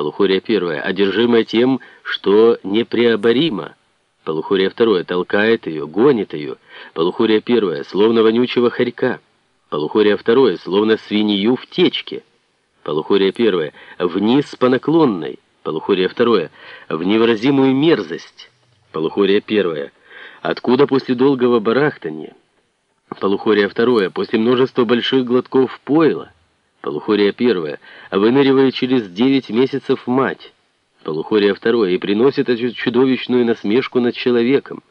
Полухория первая, одержимая тем, что непреоборимо. Полухория второе, толкает ее, гонит ее. Полухория первая, словно вонючего хорька. Полухория второе, словно свинью в течке. Полухория первая, вниз по наклонной. Полухория второе, в невыразимую мерзость. Полухория первая, откуда после долгого барахтания. Полухория второе, после множества больших глотков пойла. Полухория первая, выныривает через девять месяцев мать. Полухория второе, и приносит эту чудовищную насмешку над человеком.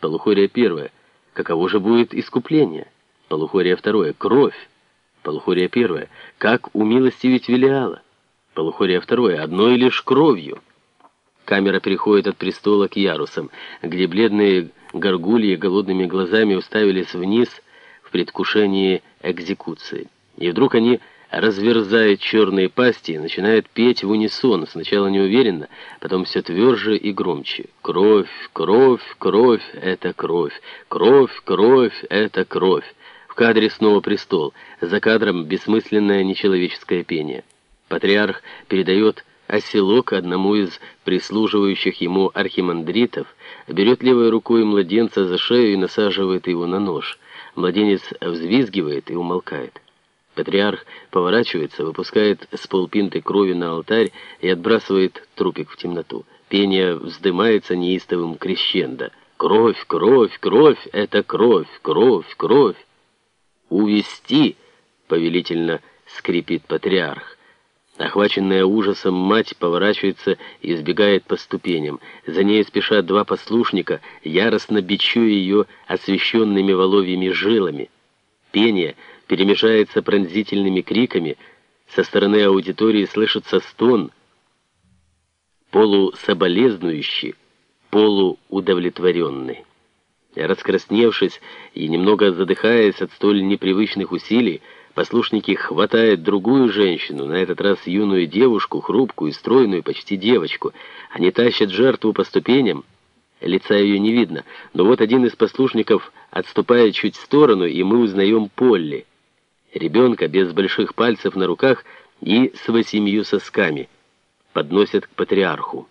Полухория первая, каково же будет искупление? Полухория второе, кровь. Полухория первая, как умилостивить Велиала? Полухория второе, одной лишь кровью. Камера переходит от престола к ярусам, где бледные горгульи голодными глазами уставились вниз в предвкушении экзекуции. И вдруг они разверзает черные пасти и начинает петь в унисон, сначала неуверенно, потом все тверже и громче. «Кровь, кровь, кровь — это кровь! Кровь, кровь — это кровь!» В кадре снова престол, за кадром бессмысленное нечеловеческое пение. Патриарх передает оселок одному из прислуживающих ему архимандритов, берет левой рукой младенца за шею и насаживает его на нож. Младенец взвизгивает и умолкает. Патриарх поворачивается, выпускает с полпинты крови на алтарь и отбрасывает трупик в темноту. Пение вздымается неистовым крещендо. «Кровь, кровь, кровь! Это кровь, кровь, кровь!» «Увести!» — повелительно скрипит патриарх. Охваченная ужасом мать поворачивается и сбегает по ступеням. За ней спешат два послушника, яростно бичуя ее освещенными воловьими жилами. Пение — перемешается пронзительными криками, со стороны аудитории слышится стон, полусоболезнующий, полуудовлетворенный. Раскрасневшись и немного задыхаясь от столь непривычных усилий, послушники хватают другую женщину, на этот раз юную девушку, хрупкую, стройную, почти девочку. Они тащат жертву по ступеням, лица ее не видно, но вот один из послушников отступает чуть в сторону, и мы узнаем Полли ребенка без больших пальцев на руках и с восемью сосками. Подносят к патриарху.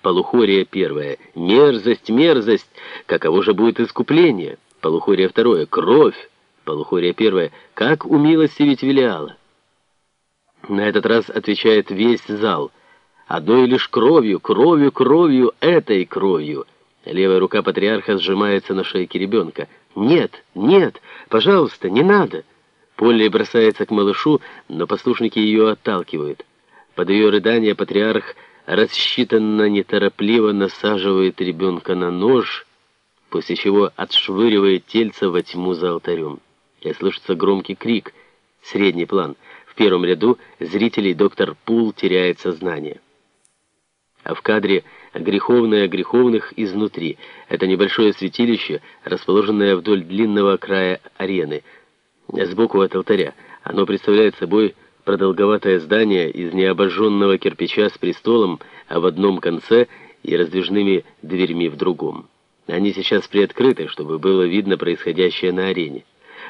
Полухория первая. Мерзость, мерзость. Каково же будет искупление? Полухория второе. Кровь. Полухория первая. Как умилостивить Велиала? На этот раз отвечает весь зал. Одной лишь кровью, кровью, кровью, этой кровью. Левая рука патриарха сжимается на шейке ребенка. «Нет, нет, пожалуйста, не надо!» Полли бросается к малышу, но послушники ее отталкивают. Под ее рыдание патриарх рассчитанно неторопливо насаживает ребенка на нож, после чего отшвыривает тельце во тьму за алтарем. И слышится громкий крик, средний план. В первом ряду зрителей доктор Пул теряет сознание. А в кадре греховное греховных изнутри. Это небольшое святилище, расположенное вдоль длинного края арены – сбоку от алтаря. Оно представляет собой продолговатое здание из необожженного кирпича с престолом в одном конце и раздвижными дверьми в другом. Они сейчас приоткрыты, чтобы было видно происходящее на арене.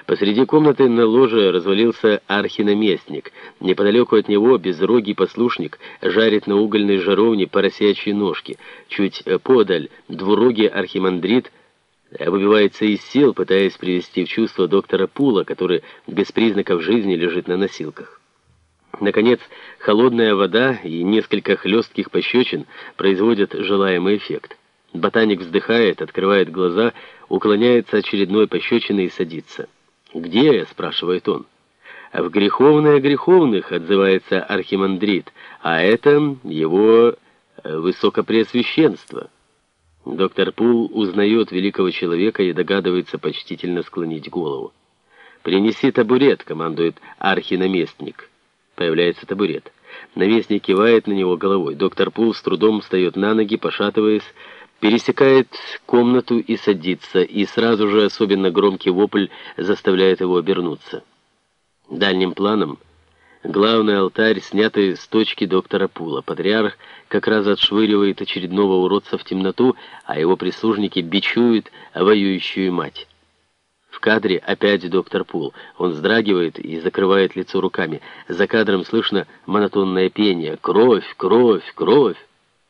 Посреди комнаты на ложе развалился архинаместник. Неподалеку от него безрогий послушник жарит на угольной жаровне поросячьи ножки. Чуть подаль двурогий архимандрит выбивается из сил, пытаясь привести в чувство доктора Пула, который без признаков жизни лежит на носилках. Наконец, холодная вода и несколько хлестких пощечин производят желаемый эффект. Ботаник вздыхает, открывает глаза, уклоняется очередной пощечиной и садится. «Где я?» — спрашивает он. «В греховное греховных», — отзывается архимандрит, «а это его э, высокопреосвященство». Доктор Пул узнает великого человека и догадывается почтительно склонить голову. «Принеси табурет», — командует архинаместник. Появляется табурет. Наместник кивает на него головой. Доктор Пул с трудом встает на ноги, пошатываясь, пересекает комнату и садится, и сразу же особенно громкий вопль заставляет его обернуться. Дальним планом Главный алтарь, снятый с точки доктора Пула. Патриарх как раз отшвыривает очередного уродца в темноту, а его прислужники бичуют воюющую мать. В кадре опять доктор Пул. Он вздрагивает и закрывает лицо руками. За кадром слышно монотонное пение «Кровь! Кровь! Кровь!»